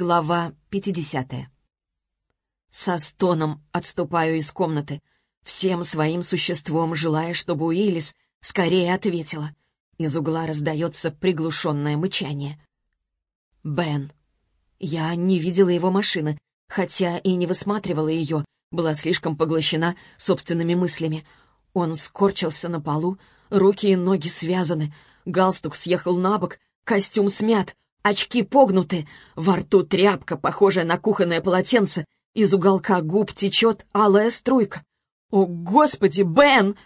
Глава 50. Со стоном отступаю из комнаты, всем своим существом желая, чтобы Уиллис скорее ответила. Из угла раздается приглушенное мычание. Бен. Я не видела его машины, хотя и не высматривала ее, была слишком поглощена собственными мыслями. Он скорчился на полу, руки и ноги связаны, галстук съехал на бок, костюм смят, Очки погнуты, во рту тряпка, похожая на кухонное полотенце, из уголка губ течет алая струйка. «О, Господи, Бен!»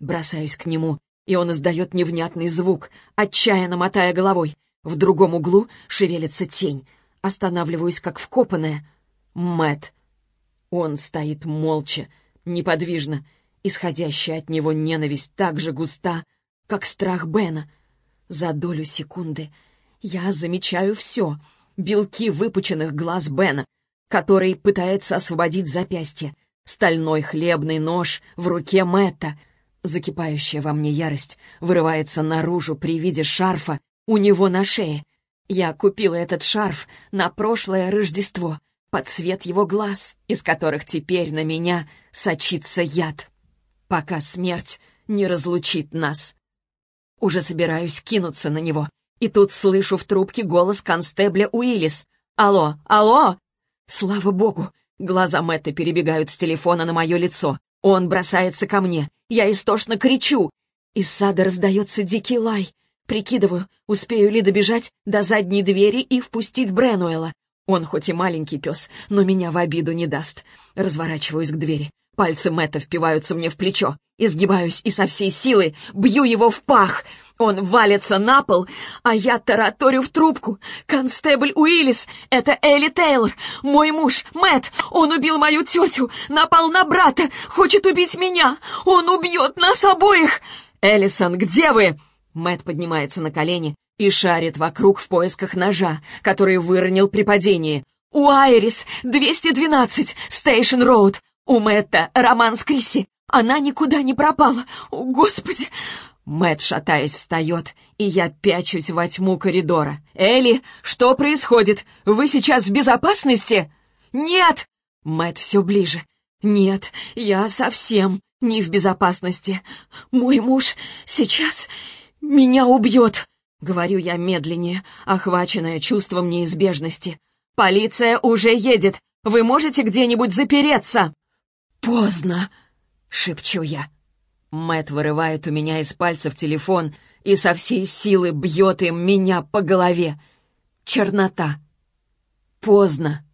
Бросаюсь к нему, и он издает невнятный звук, отчаянно мотая головой. В другом углу шевелится тень. Останавливаюсь, как вкопанная. Мэт. Он стоит молча, неподвижно. Исходящая от него ненависть так же густа, как страх Бена. За долю секунды я замечаю все. Белки выпученных глаз Бена, который пытается освободить запястье. Стальной хлебный нож в руке Мэтта. Закипающая во мне ярость вырывается наружу при виде шарфа у него на шее. Я купила этот шарф на прошлое Рождество под цвет его глаз, из которых теперь на меня сочится яд. Пока смерть не разлучит нас. Уже собираюсь кинуться на него, и тут слышу в трубке голос констебля Уиллис. «Алло, алло!» Слава богу! Глаза Мэтта перебегают с телефона на мое лицо. Он бросается ко мне. Я истошно кричу. Из сада раздается дикий лай. Прикидываю, успею ли добежать до задней двери и впустить Бренуэла. Он хоть и маленький пес, но меня в обиду не даст. Разворачиваюсь к двери. Пальцы Мэтта впиваются мне в плечо. Изгибаюсь и со всей силы бью его в пах. Он валится на пол, а я тараторю в трубку. «Констебль Уиллис! Это Элли Тейлор! Мой муж, Мэтт! Он убил мою тетю! Напал на брата! Хочет убить меня! Он убьет нас обоих!» «Эллисон, где вы?» Мэтт поднимается на колени и шарит вокруг в поисках ножа, который выронил при падении. «У Айрис, 212, Стейшн Роуд. У Мэтта роман с Крисси. Она никуда не пропала. О, Господи!» Мэт, шатаясь, встает, и я пячусь во тьму коридора. «Элли, что происходит? Вы сейчас в безопасности?» «Нет!» Мэт все ближе. «Нет, я совсем не в безопасности. Мой муж сейчас меня убьет!» Говорю я медленнее, охваченная чувством неизбежности. «Полиция уже едет! Вы можете где-нибудь запереться?» «Поздно!» — шепчу я. Мэт вырывает у меня из пальцев телефон и со всей силы бьет им меня по голове. Чернота. Поздно.